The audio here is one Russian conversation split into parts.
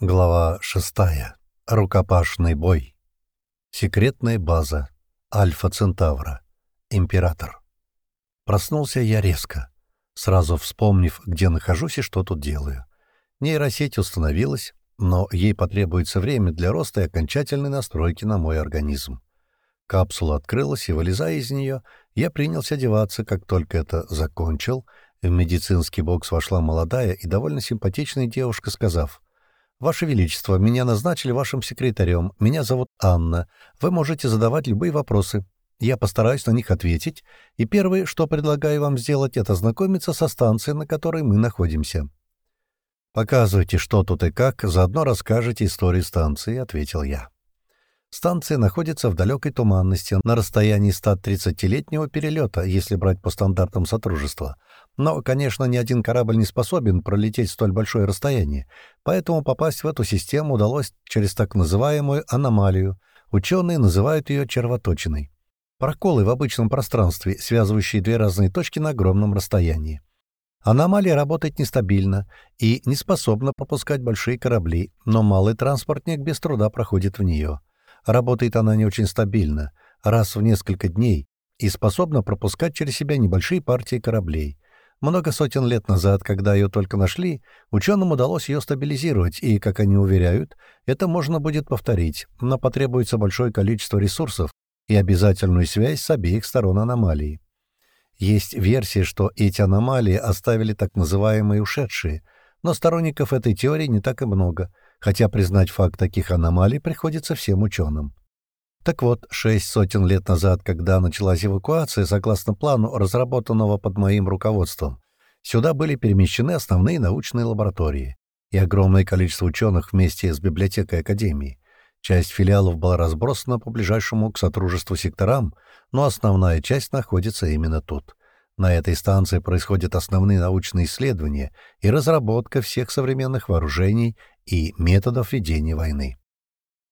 Глава шестая. Рукопашный бой. Секретная база. Альфа Центавра. Император. Проснулся я резко, сразу вспомнив, где нахожусь и что тут делаю. Нейросеть установилась, но ей потребуется время для роста и окончательной настройки на мой организм. Капсула открылась, и, вылезая из нее, я принялся одеваться, как только это закончил. В медицинский бокс вошла молодая и довольно симпатичная девушка, сказав — «Ваше Величество, меня назначили вашим секретарем. Меня зовут Анна. Вы можете задавать любые вопросы. Я постараюсь на них ответить. И первое, что предлагаю вам сделать, это знакомиться со станцией, на которой мы находимся». «Показывайте, что тут и как, заодно расскажете историю станции», — ответил я. Станция находится в далекой туманности, на расстоянии 130-летнего перелета, если брать по стандартам Сотрудничества. Но, конечно, ни один корабль не способен пролететь столь большое расстояние, поэтому попасть в эту систему удалось через так называемую аномалию. Ученые называют ее червоточиной. Проколы в обычном пространстве, связывающие две разные точки на огромном расстоянии. Аномалия работает нестабильно и не способна пропускать большие корабли, но малый транспортник без труда проходит в нее. Работает она не очень стабильно, раз в несколько дней, и способна пропускать через себя небольшие партии кораблей. Много сотен лет назад, когда ее только нашли, ученым удалось ее стабилизировать, и, как они уверяют, это можно будет повторить, но потребуется большое количество ресурсов и обязательную связь с обеих сторон аномалии. Есть версия, что эти аномалии оставили так называемые ушедшие, но сторонников этой теории не так и много, хотя признать факт таких аномалий приходится всем ученым. Так вот, шесть сотен лет назад, когда началась эвакуация, согласно плану, разработанного под моим руководством, сюда были перемещены основные научные лаборатории и огромное количество ученых вместе с библиотекой Академии. Часть филиалов была разбросана по ближайшему к сотрудничеству секторам, но основная часть находится именно тут. На этой станции происходят основные научные исследования и разработка всех современных вооружений и методов ведения войны.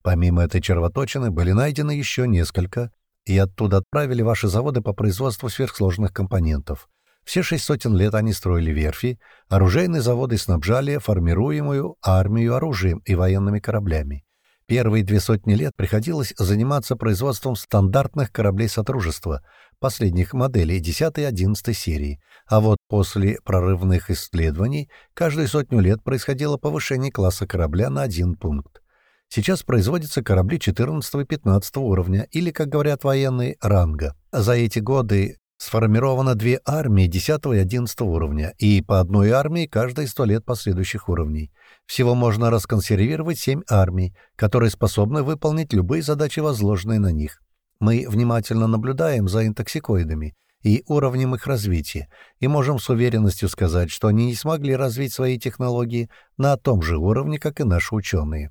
Помимо этой червоточины были найдены еще несколько, и оттуда отправили ваши заводы по производству сверхсложных компонентов. Все шесть сотен лет они строили верфи, оружейные заводы снабжали формируемую армию оружием и военными кораблями. Первые две сотни лет приходилось заниматься производством стандартных кораблей Сотрудничества, последних моделей 10 и 11 серии, а вот после прорывных исследований каждую сотню лет происходило повышение класса корабля на один пункт. Сейчас производятся корабли 14 и 15 уровня, или, как говорят военные, ранга. За эти годы сформировано две армии 10 и 11 уровня, и по одной армии каждые 100 лет последующих уровней. Всего можно расконсервировать семь армий, которые способны выполнить любые задачи, возложенные на них. Мы внимательно наблюдаем за интоксикоидами и уровнем их развития, и можем с уверенностью сказать, что они не смогли развить свои технологии на том же уровне, как и наши ученые.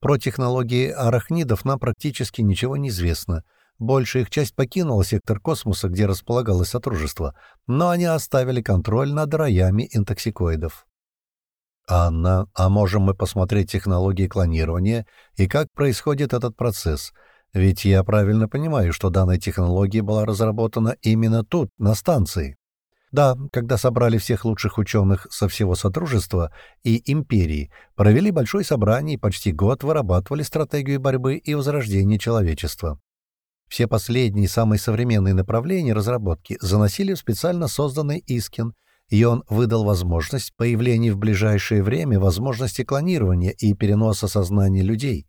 Про технологии арахнидов нам практически ничего не известно. Большая их часть покинула сектор космоса, где располагалось Сотрудничество, но они оставили контроль над роями интоксикоидов. «Анна, а можем мы посмотреть технологии клонирования и как происходит этот процесс? Ведь я правильно понимаю, что данная технология была разработана именно тут, на станции». Да, когда собрали всех лучших ученых со всего Содружества и Империи, провели большое собрание и почти год вырабатывали стратегию борьбы и возрождения человечества. Все последние самые современные направления разработки заносили в специально созданный Искин, и он выдал возможность появления в ближайшее время возможности клонирования и переноса сознания людей,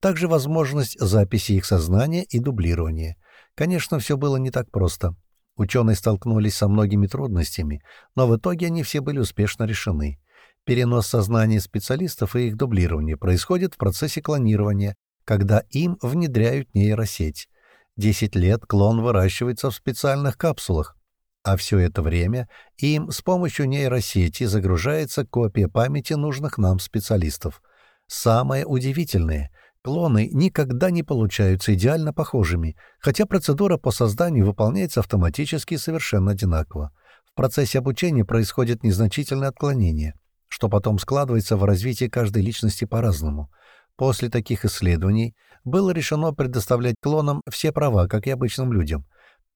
также возможность записи их сознания и дублирования. Конечно, все было не так просто. Ученые столкнулись со многими трудностями, но в итоге они все были успешно решены. Перенос сознания специалистов и их дублирование происходит в процессе клонирования, когда им внедряют нейросеть. Десять лет клон выращивается в специальных капсулах, а все это время им с помощью нейросети загружается копия памяти нужных нам специалистов. Самое удивительное — Клоны никогда не получаются идеально похожими, хотя процедура по созданию выполняется автоматически и совершенно одинаково. В процессе обучения происходит незначительное отклонение, что потом складывается в развитии каждой личности по-разному. После таких исследований было решено предоставлять клонам все права, как и обычным людям.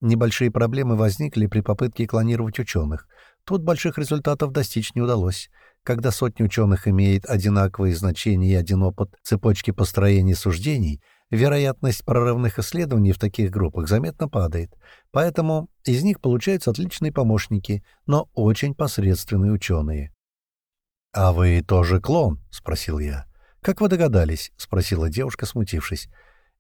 Небольшие проблемы возникли при попытке клонировать ученых. Тут больших результатов достичь не удалось. Когда сотни ученых имеет одинаковые значения и один опыт цепочки построения суждений, вероятность прорывных исследований в таких группах заметно падает. Поэтому из них получаются отличные помощники, но очень посредственные ученые. «А вы тоже клон?» — спросил я. «Как вы догадались?» — спросила девушка, смутившись.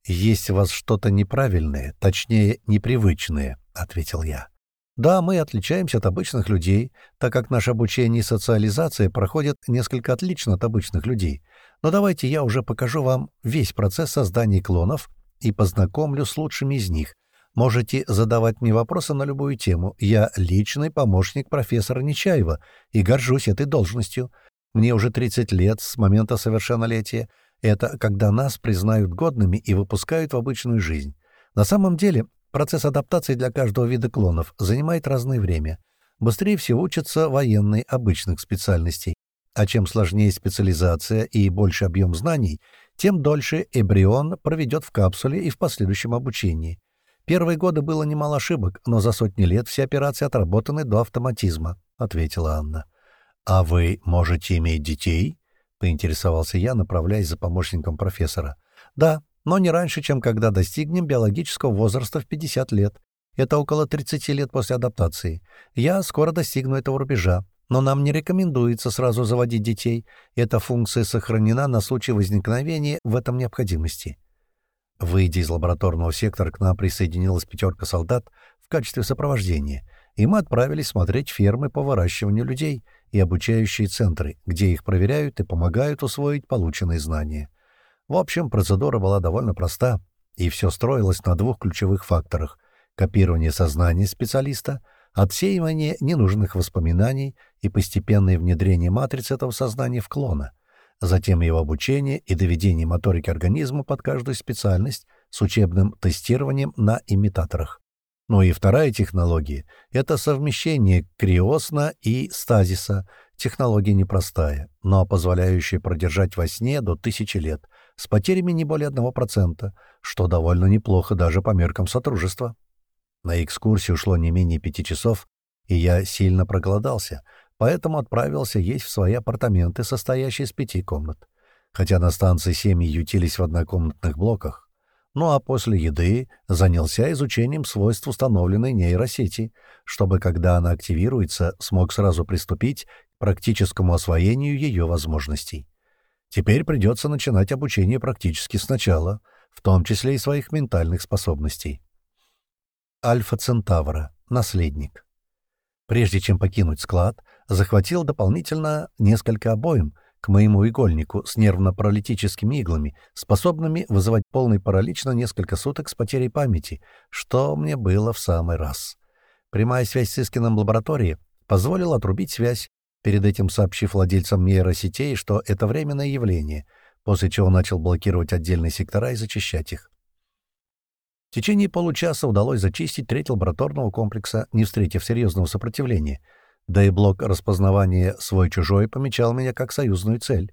«Есть у вас что-то неправильное, точнее, непривычное», — ответил я. «Да, мы отличаемся от обычных людей, так как наше обучение и социализация проходят несколько отлично от обычных людей. Но давайте я уже покажу вам весь процесс создания клонов и познакомлю с лучшими из них. Можете задавать мне вопросы на любую тему. Я личный помощник профессора Нечаева и горжусь этой должностью. Мне уже 30 лет с момента совершеннолетия. Это когда нас признают годными и выпускают в обычную жизнь. На самом деле, процесс адаптации для каждого вида клонов занимает разное время. Быстрее всего учатся военные обычных специальностей. А чем сложнее специализация и больше объем знаний, тем дольше эмбрион проведет в капсуле и в последующем обучении. Первые годы было немало ошибок, но за сотни лет все операции отработаны до автоматизма», — ответила Анна. «А вы можете иметь детей?» — поинтересовался я, направляясь за помощником профессора. «Да, но не раньше, чем когда достигнем биологического возраста в 50 лет. Это около 30 лет после адаптации. Я скоро достигну этого рубежа, но нам не рекомендуется сразу заводить детей. Эта функция сохранена на случай возникновения в этом необходимости. Выйдя из лабораторного сектора, к нам присоединилась пятерка солдат в качестве сопровождения, и мы отправились смотреть фермы по выращиванию людей и обучающие центры, где их проверяют и помогают усвоить полученные знания. В общем, процедура была довольно проста, и все строилось на двух ключевых факторах — копирование сознания специалиста, отсеивание ненужных воспоминаний и постепенное внедрение матрицы этого сознания в клона — затем его обучение и доведение моторики организма под каждую специальность с учебным тестированием на имитаторах. Ну и вторая технология — это совмещение криосна и стазиса. Технология непростая, но позволяющая продержать во сне до тысячи лет, с потерями не более 1%, что довольно неплохо даже по меркам Сотрудничества. На экскурсию ушло не менее пяти часов, и я сильно проголодался — поэтому отправился есть в свои апартаменты, состоящие из пяти комнат. Хотя на станции семьи ютились в однокомнатных блоках. Ну а после еды занялся изучением свойств установленной нейросети, чтобы, когда она активируется, смог сразу приступить к практическому освоению ее возможностей. Теперь придется начинать обучение практически сначала, в том числе и своих ментальных способностей. Альфа Центавра. Наследник. Прежде чем покинуть склад, захватил дополнительно несколько обоим к моему игольнику с нервно-паралитическими иглами, способными вызывать полный паралич на несколько суток с потерей памяти, что мне было в самый раз. Прямая связь с Искином лаборатории позволила отрубить связь, перед этим сообщив владельцам нейросетей, что это временное явление, после чего начал блокировать отдельные сектора и зачищать их. В течение получаса удалось зачистить треть лабораторного комплекса, не встретив серьезного сопротивления — да и блок распознавания «свой-чужой» помечал меня как союзную цель.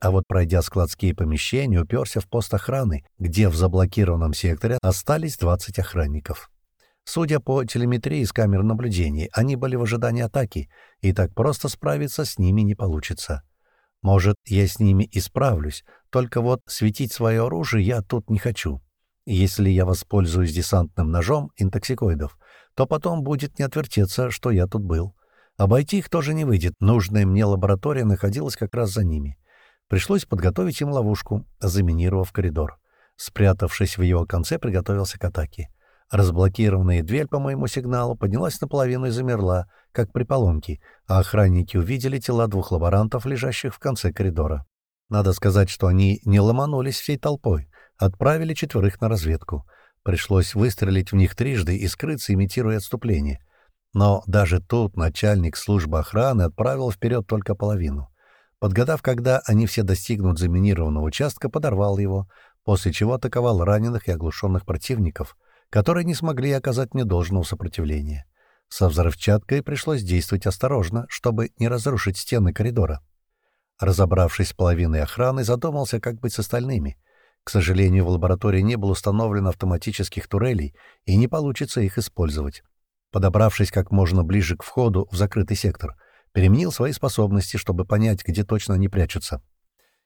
А вот пройдя складские помещения, уперся в пост охраны, где в заблокированном секторе остались 20 охранников. Судя по телеметрии из камер наблюдения, они были в ожидании атаки, и так просто справиться с ними не получится. Может, я с ними и справлюсь, только вот светить свое оружие я тут не хочу. Если я воспользуюсь десантным ножом интоксикоидов, то потом будет не отвертеться, что я тут был. Обойти их тоже не выйдет, нужная мне лаборатория находилась как раз за ними. Пришлось подготовить им ловушку, заминировав коридор. Спрятавшись в его конце, приготовился к атаке. Разблокированная дверь по моему сигналу поднялась наполовину и замерла, как при поломке, а охранники увидели тела двух лаборантов, лежащих в конце коридора. Надо сказать, что они не ломанулись всей толпой, отправили четверых на разведку. Пришлось выстрелить в них трижды и скрыться, имитируя отступление. Но даже тут начальник службы охраны отправил вперед только половину. Подгадав, когда они все достигнут заминированного участка, подорвал его, после чего атаковал раненых и оглушенных противников, которые не смогли оказать мне должного сопротивления. Со взрывчаткой пришлось действовать осторожно, чтобы не разрушить стены коридора. Разобравшись с половиной охраны, задумался, как быть с остальными. К сожалению, в лаборатории не было установлено автоматических турелей, и не получится их использовать. Подобравшись как можно ближе к входу в закрытый сектор, Применил свои способности, чтобы понять, где точно они прячутся.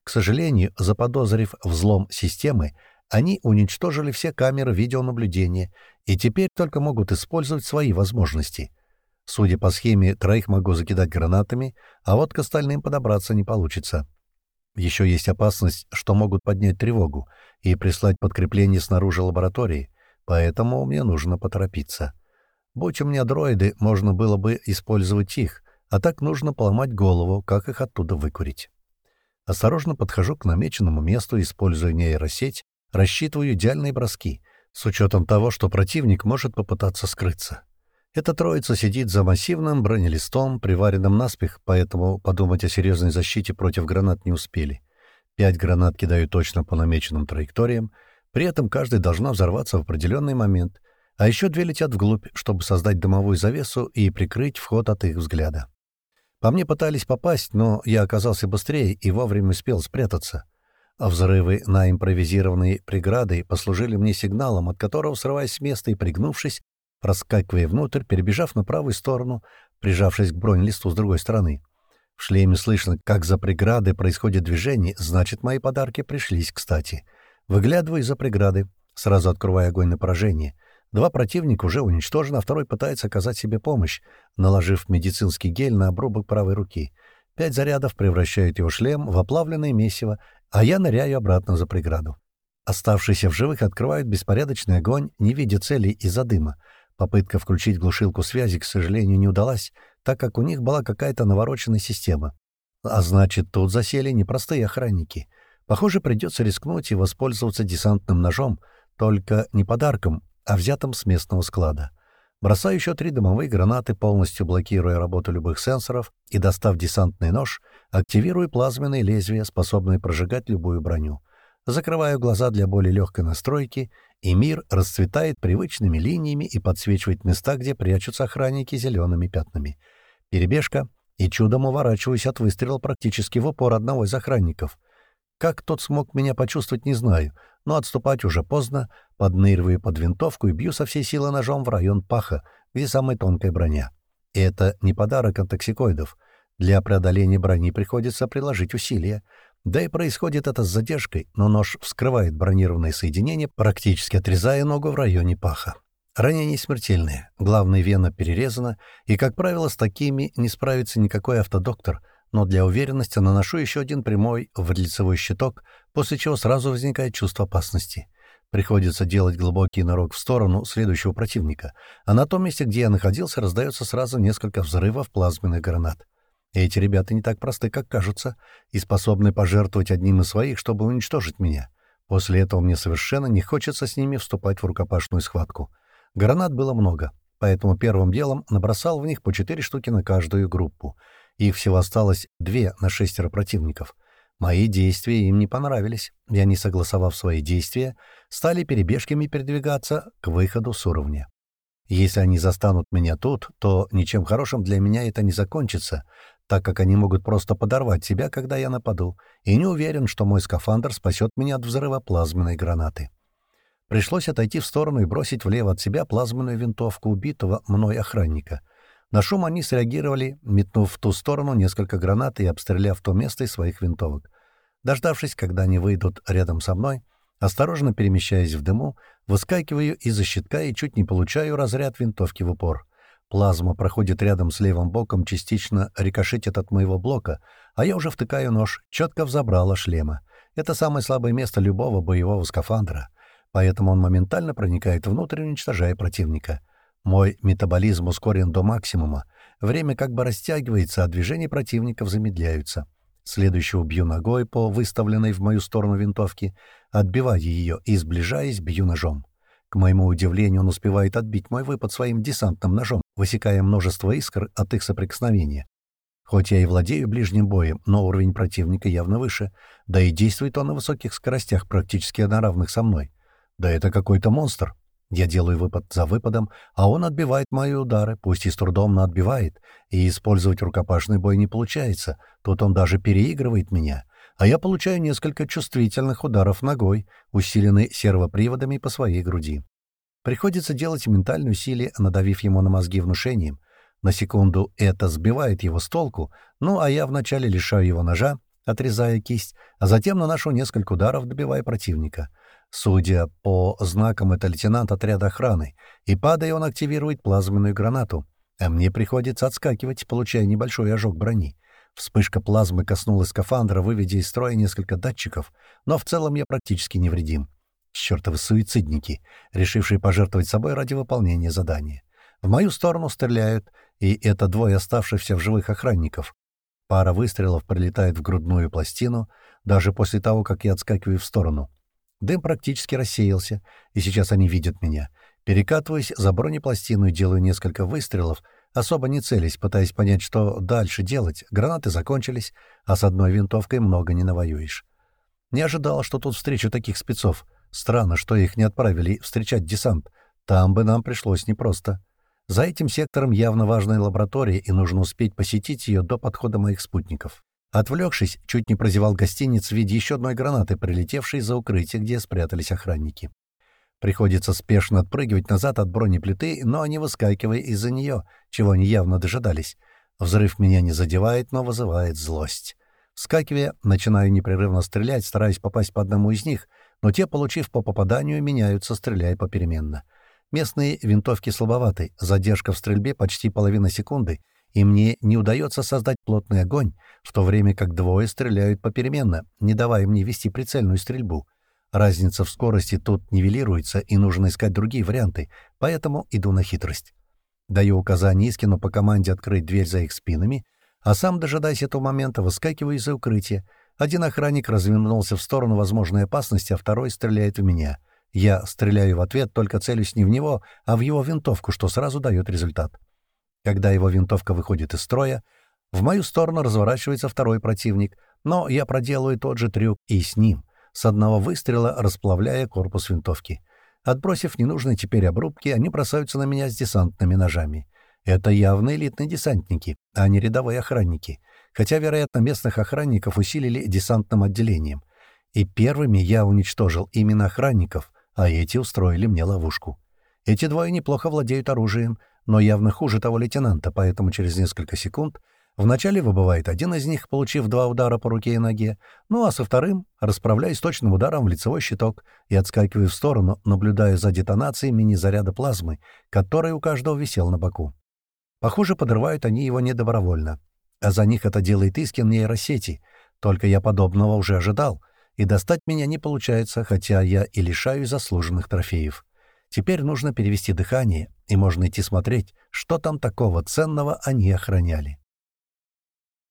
К сожалению, заподозрив взлом системы, они уничтожили все камеры видеонаблюдения и теперь только могут использовать свои возможности. Судя по схеме, троих могу закидать гранатами, а вот к остальным подобраться не получится. Еще есть опасность, что могут поднять тревогу и прислать подкрепление снаружи лаборатории, поэтому мне нужно поторопиться. Будь у меня дроиды, можно было бы использовать их, а так нужно поломать голову, как их оттуда выкурить. Осторожно подхожу к намеченному месту, используя нейросеть, рассчитываю идеальные броски, с учетом того, что противник может попытаться скрыться. Эта троица сидит за массивным бронелистом, приваренным наспех, поэтому подумать о серьезной защите против гранат не успели. Пять гранат кидаю точно по намеченным траекториям, при этом каждая должна взорваться в определенный момент, а еще две летят вглубь, чтобы создать дымовую завесу и прикрыть вход от их взгляда. По мне пытались попасть, но я оказался быстрее и вовремя успел спрятаться. А взрывы на импровизированной преграды послужили мне сигналом, от которого, срываясь с места и пригнувшись, проскакивая внутрь, перебежав на правую сторону, прижавшись к бронелисту с другой стороны. В шлеме слышно, как за преградой происходит движение, значит, мои подарки пришлись кстати. Выглядываю из-за преграды, сразу открывая огонь на поражение. Два противника уже уничтожены, а второй пытается оказать себе помощь, наложив медицинский гель на обрубок правой руки. Пять зарядов превращают его шлем в оплавленное месиво, а я ныряю обратно за преграду. Оставшиеся в живых открывают беспорядочный огонь, не видя цели из-за дыма. Попытка включить глушилку связи, к сожалению, не удалась, так как у них была какая-то навороченная система. А значит, тут засели непростые охранники. Похоже, придется рискнуть и воспользоваться десантным ножом, только не подарком, а взятым с местного склада. Бросаю еще три дымовые гранаты, полностью блокируя работу любых сенсоров, и, достав десантный нож, активирую плазменные лезвия, способные прожигать любую броню. Закрываю глаза для более легкой настройки, и мир расцветает привычными линиями и подсвечивает места, где прячутся охранники зелеными пятнами. Перебежка, и чудом уворачиваюсь от выстрела практически в упор одного из охранников. Как тот смог меня почувствовать, не знаю, но отступать уже поздно, подныриваю под винтовку и бью со всей силы ножом в район паха, где самая тонкая броня. И это не подарок от токсикоидов. Для преодоления брони приходится приложить усилия. Да и происходит это с задержкой, но нож вскрывает бронированное соединение, практически отрезая ногу в районе паха. Ранение смертельное, главная вена перерезана, и, как правило, с такими не справится никакой автодоктор — но для уверенности наношу еще один прямой в лицевой щиток, после чего сразу возникает чувство опасности. Приходится делать глубокий нырок в сторону следующего противника, а на том месте, где я находился, раздается сразу несколько взрывов плазменных гранат. Эти ребята не так просты, как кажутся, и способны пожертвовать одним из своих, чтобы уничтожить меня. После этого мне совершенно не хочется с ними вступать в рукопашную схватку. Гранат было много, поэтому первым делом набросал в них по четыре штуки на каждую группу — их всего осталось две на шестеро противников. Мои действия им не понравились, и они, согласовав свои действия, стали перебежками передвигаться к выходу с уровня. Если они застанут меня тут, то ничем хорошим для меня это не закончится, так как они могут просто подорвать себя, когда я нападу, и не уверен, что мой скафандр спасет меня от взрыва плазменной гранаты. Пришлось отойти в сторону и бросить влево от себя плазменную винтовку убитого мной охранника — на шум они среагировали, метнув в ту сторону несколько гранат и обстреляв то место из своих винтовок. Дождавшись, когда они выйдут рядом со мной, осторожно перемещаясь в дыму, выскакиваю из-за щитка и чуть не получаю разряд винтовки в упор. Плазма проходит рядом с левым боком, частично рикошетит от моего блока, а я уже втыкаю нож, четко в шлема. Это самое слабое место любого боевого скафандра, поэтому он моментально проникает внутрь, уничтожая противника — мой метаболизм ускорен до максимума, время как бы растягивается, а движения противников замедляются. Следующего бью ногой по выставленной в мою сторону винтовке, отбивая ее и, сближаясь, бью ножом. К моему удивлению, он успевает отбить мой выпад своим десантным ножом, высекая множество искр от их соприкосновения. Хоть я и владею ближним боем, но уровень противника явно выше, да и действует он на высоких скоростях, практически на равных со мной. Да это какой-то монстр. Я делаю выпад за выпадом, а он отбивает мои удары, пусть и с трудом, но отбивает, и использовать рукопашный бой не получается, тут он даже переигрывает меня, а я получаю несколько чувствительных ударов ногой, усиленный сервоприводами по своей груди. Приходится делать ментальные усилия, надавив ему на мозги внушением. На секунду это сбивает его с толку, ну а я вначале лишаю его ножа, отрезая кисть, а затем наношу несколько ударов, добивая противника. Судя по знакам, это лейтенант отряда охраны, и падая, он активирует плазменную гранату, а мне приходится отскакивать, получая небольшой ожог брони. Вспышка плазмы коснулась скафандра, выведя из строя несколько датчиков, но в целом я практически невредим. Чёртовы суицидники, решившие пожертвовать собой ради выполнения задания. В мою сторону стреляют, и это двое оставшихся в живых охранников. Пара выстрелов прилетает в грудную пластину, даже после того, как я отскакиваю в сторону. Дым практически рассеялся, и сейчас они видят меня. Перекатываюсь за бронепластину и делаю несколько выстрелов, особо не целясь, пытаясь понять, что дальше делать. Гранаты закончились, а с одной винтовкой много не навоюешь. Не ожидал, что тут встречу таких спецов. Странно, что их не отправили встречать десант. Там бы нам пришлось непросто. За этим сектором явно важная лаборатория, и нужно успеть посетить ее до подхода моих спутников. Отвлекшись, чуть не прозевал гостиниц в виде еще одной гранаты, прилетевшей за укрытие, где спрятались охранники. Приходится спешно отпрыгивать назад от бронеплиты, но не выскакивая из-за нее, чего они явно дожидались. Взрыв меня не задевает, но вызывает злость. Вскакивая, начинаю непрерывно стрелять, стараясь попасть по одному из них, но те, получив по попаданию, меняются, стреляя попеременно. Местные винтовки слабоваты, задержка в стрельбе почти половина секунды, и мне не удается создать плотный огонь, в то время как двое стреляют попеременно, не давая мне вести прицельную стрельбу. Разница в скорости тут нивелируется, и нужно искать другие варианты, поэтому иду на хитрость. Даю указание Искину по команде открыть дверь за их спинами, а сам, дожидаясь этого момента, выскакиваю из-за укрытия. Один охранник развернулся в сторону возможной опасности, а второй стреляет в меня. Я стреляю в ответ, только целюсь не в него, а в его винтовку, что сразу дает результат. Когда его винтовка выходит из строя, в мою сторону разворачивается второй противник, но я проделаю тот же трюк и с ним — с одного выстрела расплавляя корпус винтовки. Отбросив ненужные теперь обрубки, они бросаются на меня с десантными ножами. Это явно элитные десантники, а не рядовые охранники, хотя, вероятно, местных охранников усилили десантным отделением. И первыми я уничтожил именно охранников, а эти устроили мне ловушку. Эти двое неплохо владеют оружием, но явно хуже того лейтенанта, поэтому через несколько секунд Вначале выбывает один из них, получив два удара по руке и ноге, ну а со вторым расправляюсь точным ударом в лицевой щиток и отскакиваю в сторону, наблюдая за детонацией мини-заряда плазмы, который у каждого висел на боку. Похоже, подрывают они его недобровольно. А за них это делает Искин нейросети, только я подобного уже ожидал, и достать меня не получается, хотя я и лишаюсь заслуженных трофеев. Теперь нужно перевести дыхание, и можно идти смотреть, что там такого ценного они охраняли.